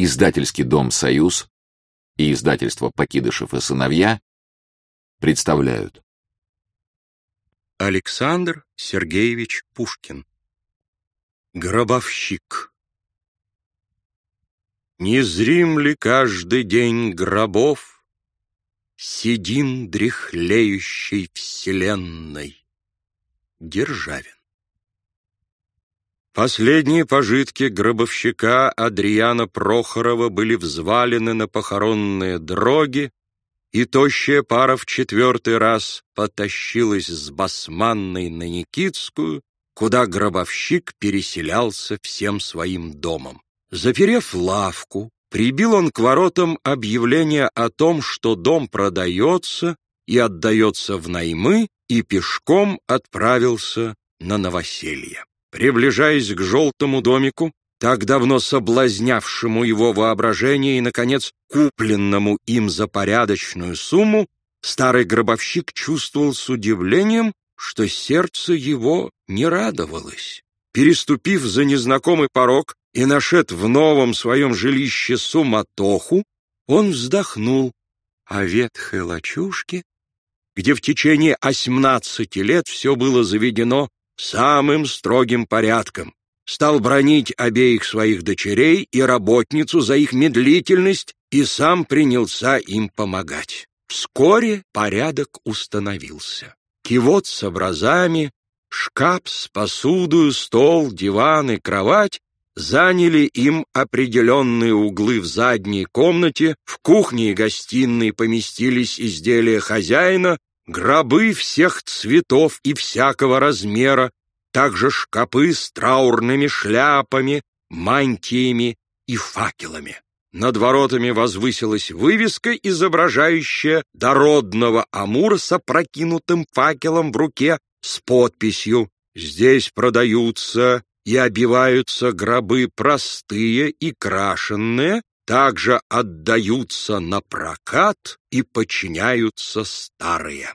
Издательский дом «Союз» и издательство «Покидышев и сыновья» представляют. Александр Сергеевич Пушкин Гробовщик Незрим ли каждый день гробов Сидим дряхлеющей вселенной? Державин Последние пожитки гробовщика Адриана Прохорова были взвалены на похоронные дроги, и тощая пара в четвертый раз потащилась с Басманной на Никитскую, куда гробовщик переселялся всем своим домом. Заперев лавку, прибил он к воротам объявление о том, что дом продается и отдается в наймы, и пешком отправился на новоселье. Приближаясь к желтому домику, так давно соблазнявшему его воображение и, наконец, купленному им за порядочную сумму, старый гробовщик чувствовал с удивлением, что сердце его не радовалось. Переступив за незнакомый порог и нашед в новом своем жилище суматоху, он вздохнул о ветхой лачушке, где в течение осьмнадцати лет все было заведено самым строгим порядком, стал бронить обеих своих дочерей и работницу за их медлительность и сам принялся им помогать. Вскоре порядок установился. Кивот с образами, шкаф с посудою, стол, диван и кровать заняли им определенные углы в задней комнате, в кухне и гостиной поместились изделия хозяина, гробы всех цветов и всякого размера, также шкапы с траурными шляпами, мантиями и факелами. Над воротами возвысилась вывеска, изображающая дородного Амура с опрокинутым факелом в руке с подписью «Здесь продаются и обиваются гробы простые и крашенные, также отдаются на прокат и подчиняются старые».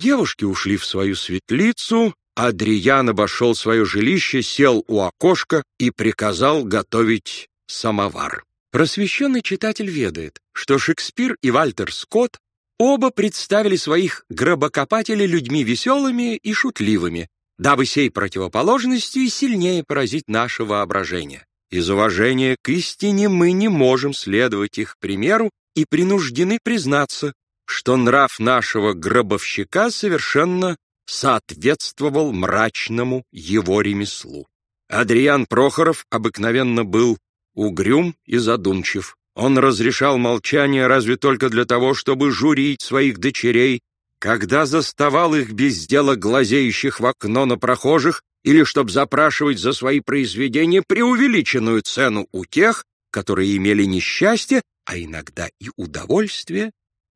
Девушки ушли в свою светлицу, Адриан обошел свое жилище, сел у окошка и приказал готовить самовар. Просвещенный читатель ведает, что Шекспир и Вальтер Скотт оба представили своих гробокопателей людьми веселыми и шутливыми, дабы сей противоположностью сильнее поразить наше воображение. Из уважения к истине мы не можем следовать их примеру и принуждены признаться, что нрав нашего гробовщика совершенно соответствовал мрачному его ремеслу. Адриан Прохоров обыкновенно был угрюм и задумчив. Он разрешал молчание разве только для того, чтобы журить своих дочерей, когда заставал их без дела глазеющих в окно на прохожих или чтобы запрашивать за свои произведения преувеличенную цену у тех, которые имели несчастье, а иногда и удовольствие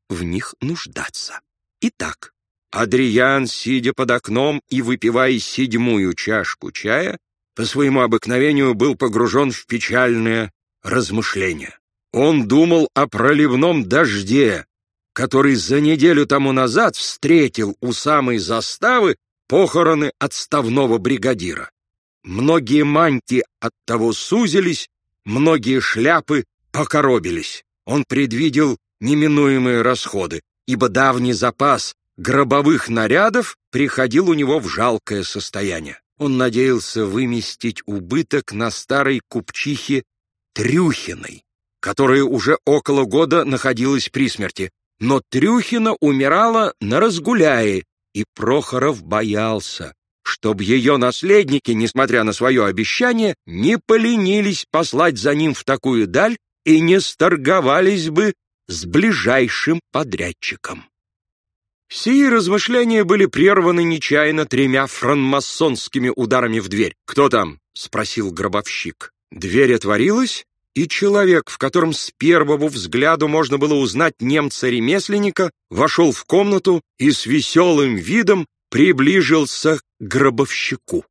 в них нуждаться. Итак, Адриан, сидя под окном и выпивая седьмую чашку чая, по своему обыкновению был погружен в печальное размышление. Он думал о проливном дожде, который за неделю тому назад встретил у самой заставы похороны отставного бригадира. Многие манти от того сузились, многие шляпы покоробились. Он предвидел неминуемые расходы, ибо давний запас гробовых нарядов приходил у него в жалкое состояние. Он надеялся выместить убыток на старой купчихе Трюхиной, которая уже около года находилась при смерти. Но Трюхина умирала на разгуляе, и Прохоров боялся, чтобы ее наследники, несмотря на свое обещание, не поленились послать за ним в такую даль и не сторговались бы с ближайшим подрядчиком. Сии размышления были прерваны нечаянно тремя франмасонскими ударами в дверь. «Кто там?» — спросил гробовщик. Дверь отворилась, и человек, в котором с первого взгляду можно было узнать немца-ремесленника, вошел в комнату и с веселым видом приближился к гробовщику.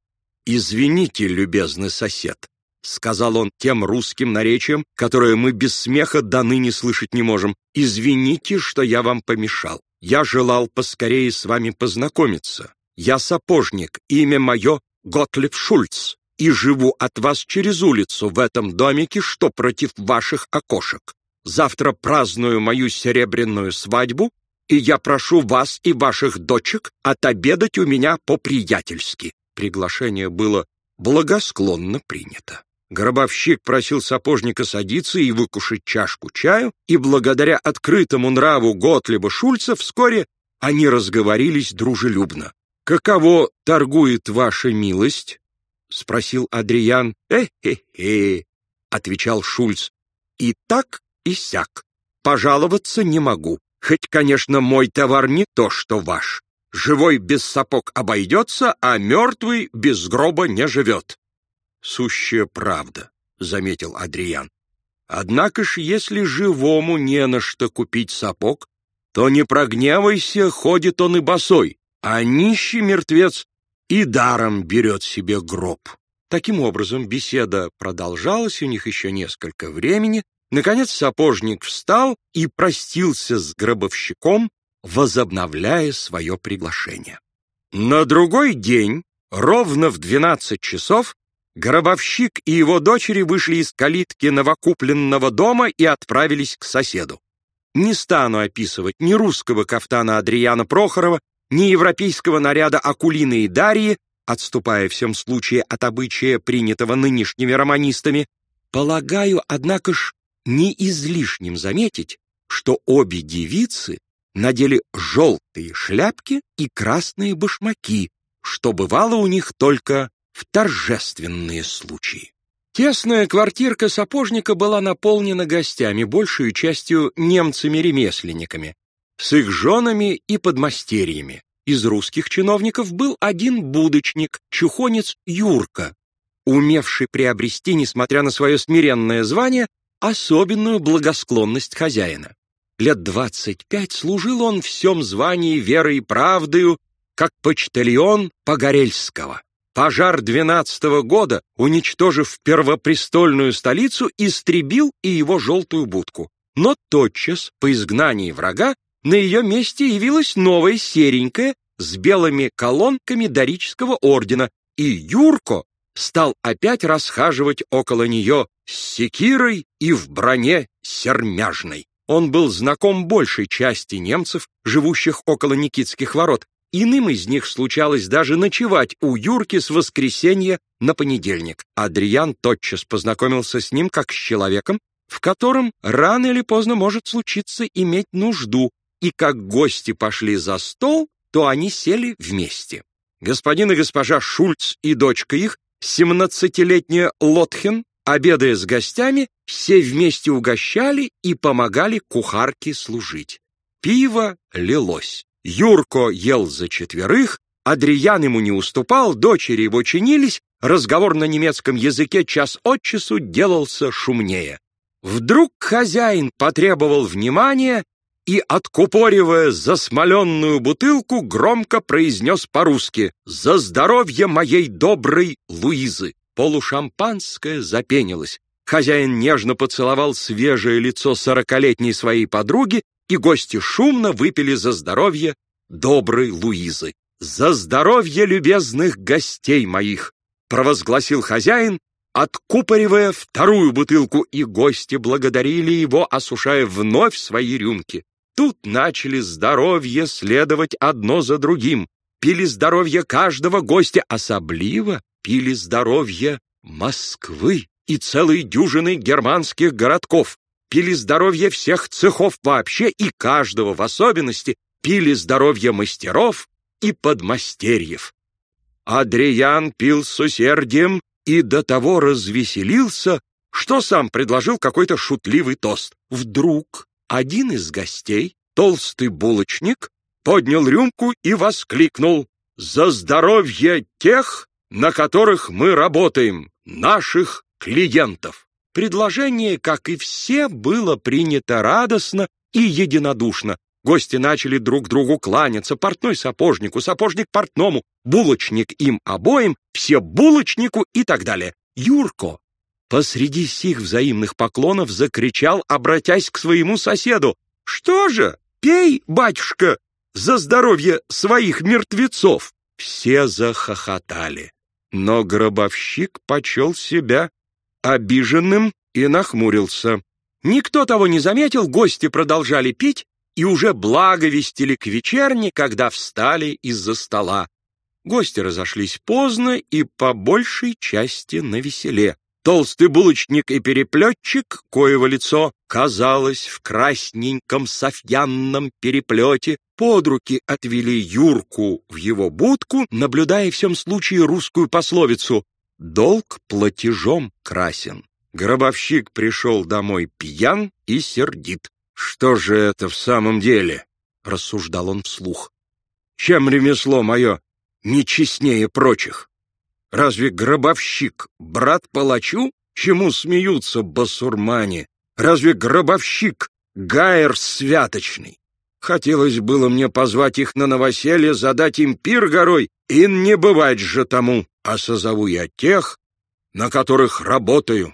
«Извините, любезный сосед», — сказал он тем русским наречием, которое мы без смеха до ныне слышать не можем. «Извините, что я вам помешал. Я желал поскорее с вами познакомиться. Я сапожник, имя мое Готлиб Шульц, и живу от вас через улицу в этом домике, что против ваших окошек. Завтра праздную мою серебряную свадьбу, и я прошу вас и ваших дочек отобедать у меня по-приятельски». Приглашение было благосклонно принято. Гробовщик просил сапожника садиться и выкушать чашку чаю, и благодаря открытому нраву Готлиба Шульца вскоре они разговорились дружелюбно. «Каково торгует ваша милость?» — спросил Адриан. «Э-хе-хе», — отвечал Шульц. «И так, и сяк. Пожаловаться не могу. Хоть, конечно, мой товар не то, что ваш. Живой без сапог обойдется, а мертвый без гроба не живет. Сущая правда, заметил Адриан. Однако ж, если живому не на что купить сапог, то не прогневайся, ходит он и босой, а нищий мертвец и даром берет себе гроб. Таким образом, беседа продолжалась у них еще несколько времени. Наконец сапожник встал и простился с гробовщиком, возобновляя свое приглашение. На другой день, ровно в двенадцать часов, Гробовщик и его дочери вышли из калитки новокупленного дома и отправились к соседу. Не стану описывать ни русского кафтана Адриана Прохорова, ни европейского наряда Акулины и Дарьи, отступая всем случае от обычая, принятого нынешними романистами. Полагаю, однако ж, не излишним заметить, что обе девицы надели желтые шляпки и красные башмаки, что бывало у них только в торжественные случаи. Тесная квартирка сапожника была наполнена гостями, большую частью немцами-ремесленниками, с их женами и подмастерьями. Из русских чиновников был один будочник, чухонец Юрка, умевший приобрести, несмотря на свое смиренное звание, особенную благосклонность хозяина. Лет двадцать пять служил он в всем звании верой и правдою, как почтальон Погорельского. Пожар двенадцатого года, уничтожив первопрестольную столицу, истребил и его желтую будку. Но тотчас, по изгнании врага, на ее месте явилась новая серенькая с белыми колонками дорического ордена, и Юрко стал опять расхаживать около нее с секирой и в броне сермяжной. Он был знаком большей части немцев, живущих около Никитских ворот, Иным из них случалось даже ночевать у Юрки с воскресенья на понедельник. Адриан тотчас познакомился с ним как с человеком, в котором рано или поздно может случиться иметь нужду, и как гости пошли за стол, то они сели вместе. Господин и госпожа Шульц и дочка их, семнадцатилетняя Лотхен, обедая с гостями, все вместе угощали и помогали кухарке служить. Пиво лилось. Юрко ел за четверых, Адриан ему не уступал, дочери его чинились, разговор на немецком языке час от часу делался шумнее. Вдруг хозяин потребовал внимания и, откупоривая засмоленную бутылку, громко произнес по-русски «За здоровье моей доброй Луизы!» Полушампанское запенилось. Хозяин нежно поцеловал свежее лицо сорокалетней своей подруги и гости шумно выпили за здоровье доброй Луизы. «За здоровье любезных гостей моих!» провозгласил хозяин, откупоривая вторую бутылку, и гости благодарили его, осушая вновь свои рюмки. Тут начали здоровье следовать одно за другим. Пили здоровье каждого гостя, особливо пили здоровье Москвы и целой дюжины германских городков пили здоровье всех цехов вообще и каждого в особенности, пили здоровье мастеров и подмастерьев. Адриан пил с усердием и до того развеселился, что сам предложил какой-то шутливый тост. Вдруг один из гостей, толстый булочник, поднял рюмку и воскликнул «За здоровье тех, на которых мы работаем, наших клиентов!» Предложение, как и все, было принято радостно и единодушно. Гости начали друг другу кланяться, портной сапожнику, сапожник портному, булочник им обоим, все булочнику и так далее. Юрко посреди сих взаимных поклонов закричал, обратясь к своему соседу. «Что же, пей, батюшка, за здоровье своих мертвецов!» Все захохотали. Но гробовщик почел себя обиженным и нахмурился. Никто того не заметил, гости продолжали пить и уже благовестили к вечерне, когда встали из-за стола. Гости разошлись поздно и по большей части на веселе. Толстый булочник и переплетчик, коего лицо казалось в красненьком софьянном переплете, под руки отвели Юрку в его будку, наблюдая в всем случае русскую пословицу «долг платежом красен». Гробовщик пришел домой пьян и сердит. «Что же это в самом деле?» — рассуждал он вслух. «Чем ремесло мое не честнее прочих? Разве гробовщик брат палачу? Чему смеются басурмане? Разве гробовщик гайер святочный? Хотелось было мне позвать их на новоселье, задать им пир горой, и не бывать же тому, а созову я тех, на которых работаю,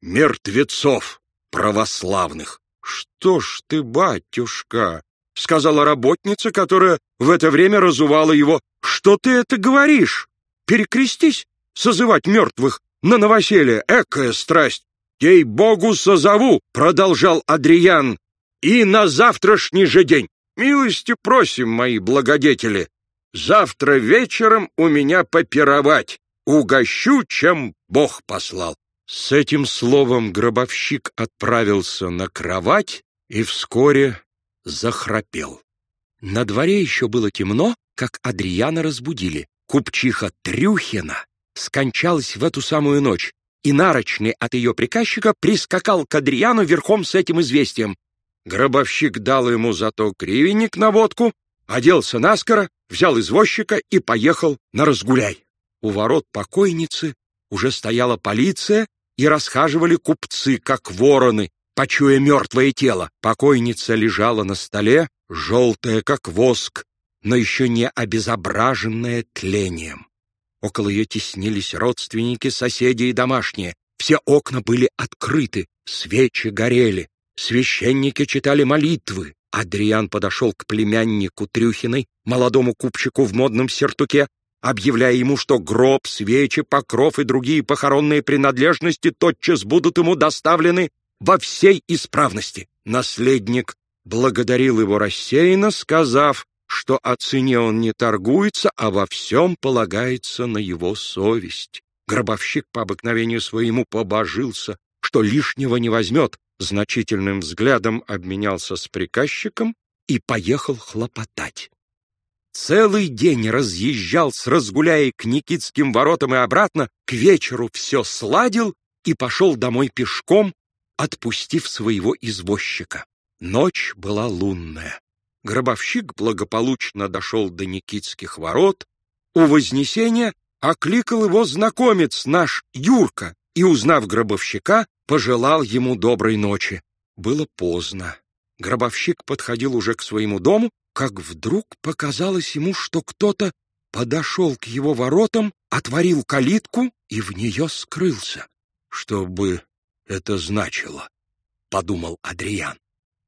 мертвецов православных. Что ж ты, батюшка, — сказала работница, которая в это время разувала его, — что ты это говоришь? Перекрестись, созывать мертвых на новоселье, экая страсть. Ей-богу созову, продолжал Адриан, и на завтрашний же день. Милости просим, мои благодетели. Завтра вечером у меня попировать. Угощу, чем Бог послал. С этим словом гробовщик отправился на кровать и вскоре захрапел. На дворе еще было темно, как Адриана разбудили. Купчиха Трюхина скончалась в эту самую ночь, и нарочный от ее приказчика прискакал к Адриану верхом с этим известием. Гробовщик дал ему зато гривенник на водку, оделся наскоро, взял извозчика и поехал на разгуляй. У ворот покойницы уже стояла полиция и расхаживали купцы, как вороны, почуя мертвое тело. Покойница лежала на столе, желтая, как воск, но еще не обезображенная тлением. Около ее теснились родственники, соседи и домашние. Все окна были открыты, свечи горели, священники читали молитвы. Адриан подошел к племяннику Трюхиной, молодому купчику в модном сертуке, объявляя ему, что гроб, свечи, покров и другие похоронные принадлежности тотчас будут ему доставлены во всей исправности. Наследник благодарил его рассеянно, сказав, что о цене он не торгуется, а во всем полагается на его совесть. Гробовщик по обыкновению своему побожился, что лишнего не возьмет, значительным взглядом обменялся с приказчиком и поехал хлопотать. Целый день разъезжал с разгуляя к Никитским воротам и обратно, к вечеру все сладил и пошел домой пешком, отпустив своего извозчика. Ночь была лунная. Гробовщик благополучно дошел до Никитских ворот. У Вознесения окликал его знакомец наш Юрка и, узнав гробовщика, пожелал ему доброй ночи. Было поздно. Гробовщик подходил уже к своему дому, как вдруг показалось ему, что кто-то подошел к его воротам, отворил калитку и в нее скрылся. «Что бы это значило?» — подумал Адриан.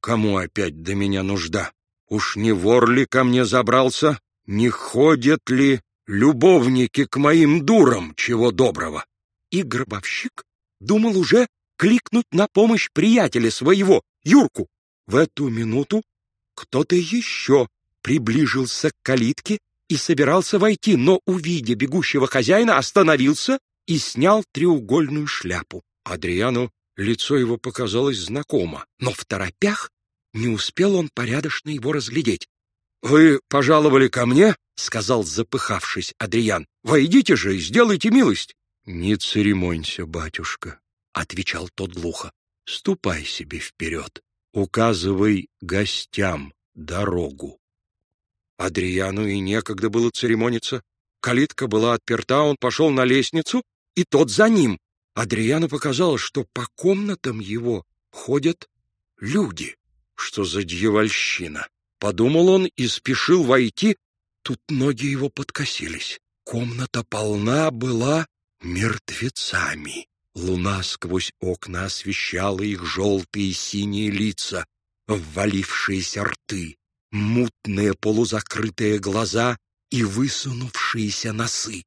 «Кому опять до меня нужда? Уж не вор ли ко мне забрался? Не ходят ли любовники к моим дурам, чего доброго?» И гробовщик думал уже кликнуть на помощь приятеля своего, Юрку. В эту минуту кто-то еще приближился к калитке и собирался войти, но, увидя бегущего хозяина, остановился и снял треугольную шляпу. Адриану лицо его показалось знакомо, но в торопях не успел он порядочно его разглядеть. — Вы пожаловали ко мне? — сказал запыхавшись Адриан. — Войдите же и сделайте милость. — Не церемонься, батюшка, — отвечал тот глухо. — Ступай себе вперед, указывай гостям дорогу. Адриану и некогда было церемониться. Калитка была отперта, он пошел на лестницу, и тот за ним. Адриану показалось, что по комнатам его ходят люди. Что за дьявольщина? Подумал он и спешил войти. Тут ноги его подкосились. Комната полна была мертвецами. Луна сквозь окна освещала их желтые и синие лица, ввалившиеся рты, мутные полузакрытые глаза и высунувшиеся носы.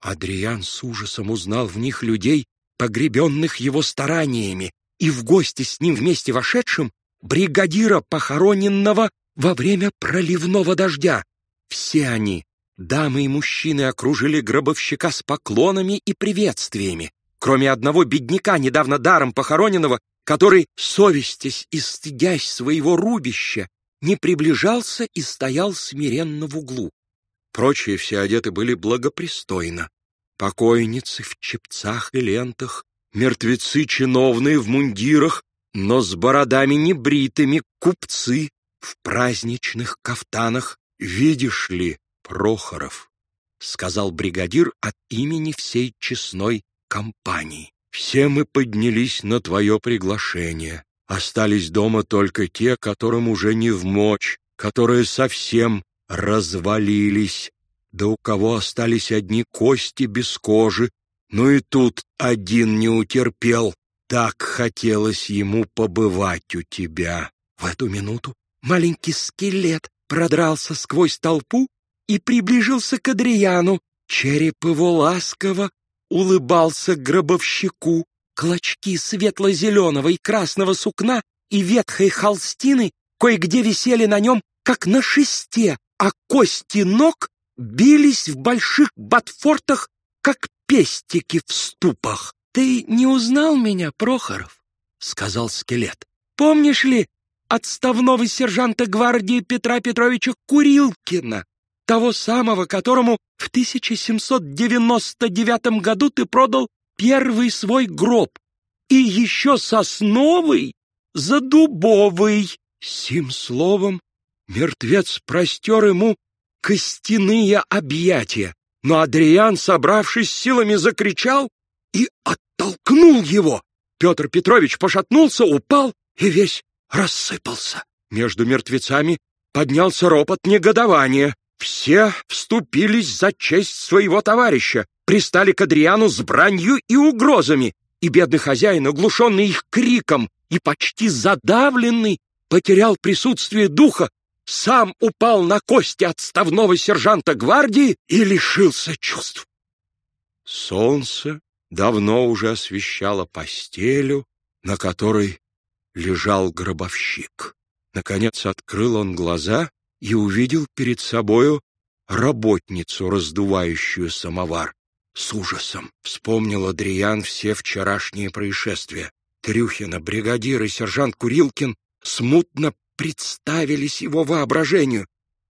Адриан с ужасом узнал в них людей, погребенных его стараниями, и в гости с ним вместе вошедшим бригадира, похороненного во время проливного дождя. Все они, дамы и мужчины, окружили гробовщика с поклонами и приветствиями, кроме одного бедняка, недавно даром похороненного, который, совестясь и стыдясь своего рубища, не приближался и стоял смиренно в углу. Прочие все одеты были благопристойно. Покойницы в чепцах и лентах, мертвецы чиновные в мундирах, но с бородами небритыми, купцы в праздничных кафтанах. «Видишь ли, Прохоров», — сказал бригадир от имени всей честной компании, «все мы поднялись на твое приглашение. Остались дома только те, которым уже не в мочь, которые совсем развалились, да у кого остались одни кости без кожи, ну и тут один не утерпел, так хотелось ему побывать у тебя. В эту минуту маленький скелет продрался сквозь толпу и приближился к Адриану. Череп его ласково улыбался гробовщику. Клочки светло-зеленого и красного сукна и ветхой холстины кое-где висели на нем, как на шесте, а кости ног бились в больших ботфортах, как пестики в ступах. «Ты не узнал меня, Прохоров?» — сказал скелет. «Помнишь ли отставного сержанта гвардии Петра Петровича Курилкина, того самого, которому в 1799 году ты продал первый свой гроб, и еще сосновый за дубовый?» Сим словом Мертвец простер ему костяные объятия, но Адриан, собравшись силами, закричал и оттолкнул его. Петр Петрович пошатнулся, упал и весь рассыпался. Между мертвецами поднялся ропот негодования. Все вступились за честь своего товарища, пристали к Адриану с бранью и угрозами, и бедный хозяин, оглушенный их криком и почти задавленный, потерял присутствие духа сам упал на кости отставного сержанта гвардии и лишился чувств. Солнце давно уже освещало постелю, на которой лежал гробовщик. Наконец открыл он глаза и увидел перед собою работницу, раздувающую самовар. С ужасом вспомнил Адриан все вчерашние происшествия. Трюхина, бригадир и сержант Курилкин смутно представились его воображению.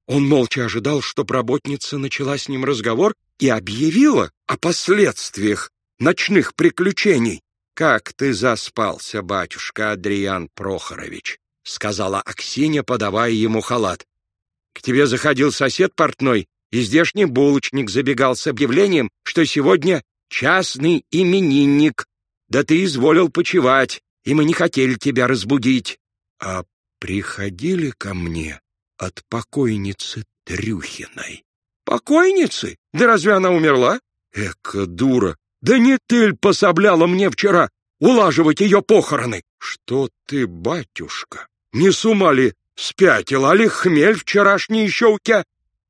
Он молча ожидал, чтоб работница начала с ним разговор и объявила о последствиях ночных приключений. «Как ты заспался, батюшка Адриан Прохорович», — сказала Аксинья, подавая ему халат. «К тебе заходил сосед портной, и здешний булочник забегал с объявлением, что сегодня частный именинник. Да ты изволил почевать, и мы не хотели тебя разбудить». «А приходили ко мне от покойницы Трюхиной. Покойницы? Да разве она умерла? Эка дура! Да не ты ль пособляла мне вчера улаживать ее похороны? Что ты, батюшка, не с ума ли спятила, а ли хмель вчерашний еще у тебя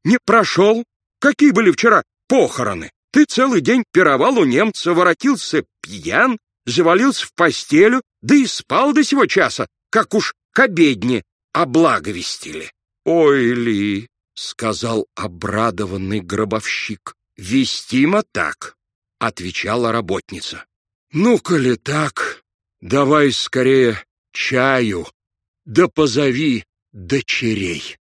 не прошел? Какие были вчера похороны? Ты целый день пировал у немца, воротился пьян, завалился в постелю, да и спал до сего часа, как уж к обедне облаговестили. «Ой ли!» — сказал обрадованный гробовщик. «Вестимо так», — отвечала работница. «Ну-ка ли так, давай скорее чаю, да позови дочерей».